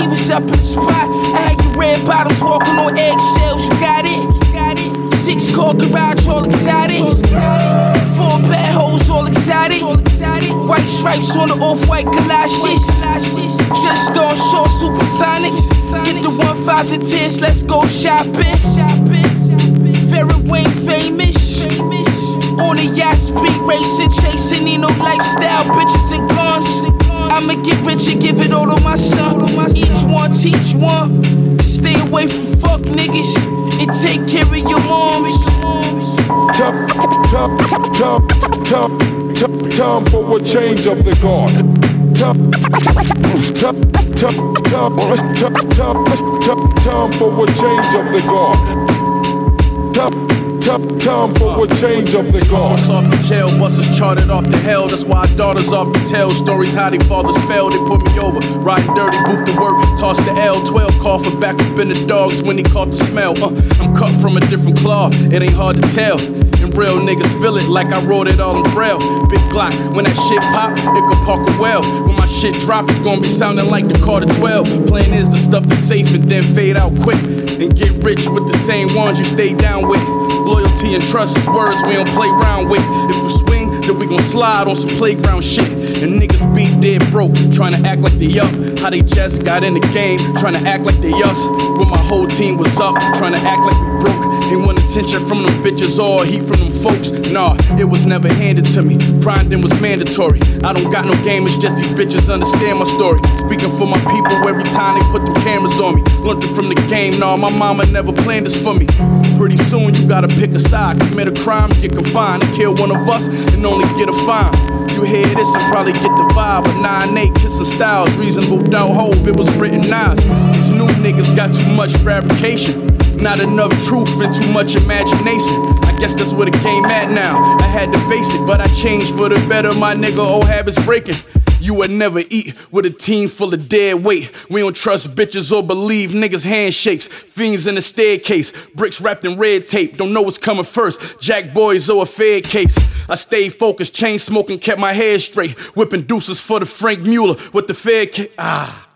he was up in the spot. I had you red bottoms walking on eggshells. You got it? Six car garage, all excited. Four bad hoes, all excited. White stripes on the off-white galoshes. Just on short supersonics. Get the one fives and tens, let's go shopping. Very Wayne famous. On a yacht, speed racing, chasing, need no lifestyle, bitches give it all to my son. Each one, teach one. Stay away from fuck niggas and take care of your moms. Time, time, time, time, time, time for a change of the guard. Time, time, time, time, time, time, time for a change of the guard. Time, Time, for a change of the guard. off the jail, buses charted off the hell. That's why our daughters off the tell stories how they fathers failed, They put me over, riding dirty, booth to work, toss the L12, call for back up in the dogs when he caught the smell. Uh, I'm cut from a different cloth, it ain't hard to tell. And real niggas feel it like I wrote it all in braille. Big Glock, when that shit pop, it could park a well. When my shit drop, it's gonna be sounding like the Carter 12. Plan is the stuff that's safe and then fade out quick. And get rich with the same ones you stay down with. Loyalty and trust is words we don't play around with. If you swing, then we gon' slide on some playground shit. And niggas be dead broke, trying to act like they up. How they just got in the game, trying to act like they us. When my whole team was up, trying to act like we broke. Ain't want attention from them bitches or heat from them folks. Nah, it was never handed to me. Grinding was mandatory. I don't got no game, it's just these bitches understand my story. Speaking for my people every time they put them cameras on me. Learned it from the game, nah, my mama never planned this for me. Pretty soon you gotta pick a side. Commit a crime, get confined, and kill one of us, and only get a fine. You hear this and probably get the vibe. But 9-8 kissing styles, reasonable doubt hope it was written nice. These new niggas got too much fabrication. Not enough truth and too much imagination. I guess that's where the game at now. I had to face it, but I changed for the better. My nigga, old habits breaking. You would never eat with a team full of dead weight. We don't trust bitches or believe niggas' handshakes. Fiends in the staircase, bricks wrapped in red tape. Don't know what's coming first. Jack boys or a fed case. I stayed focused, chain smoking, kept my head straight. Whipping deuces for the Franck Muller with the fed case. Ah.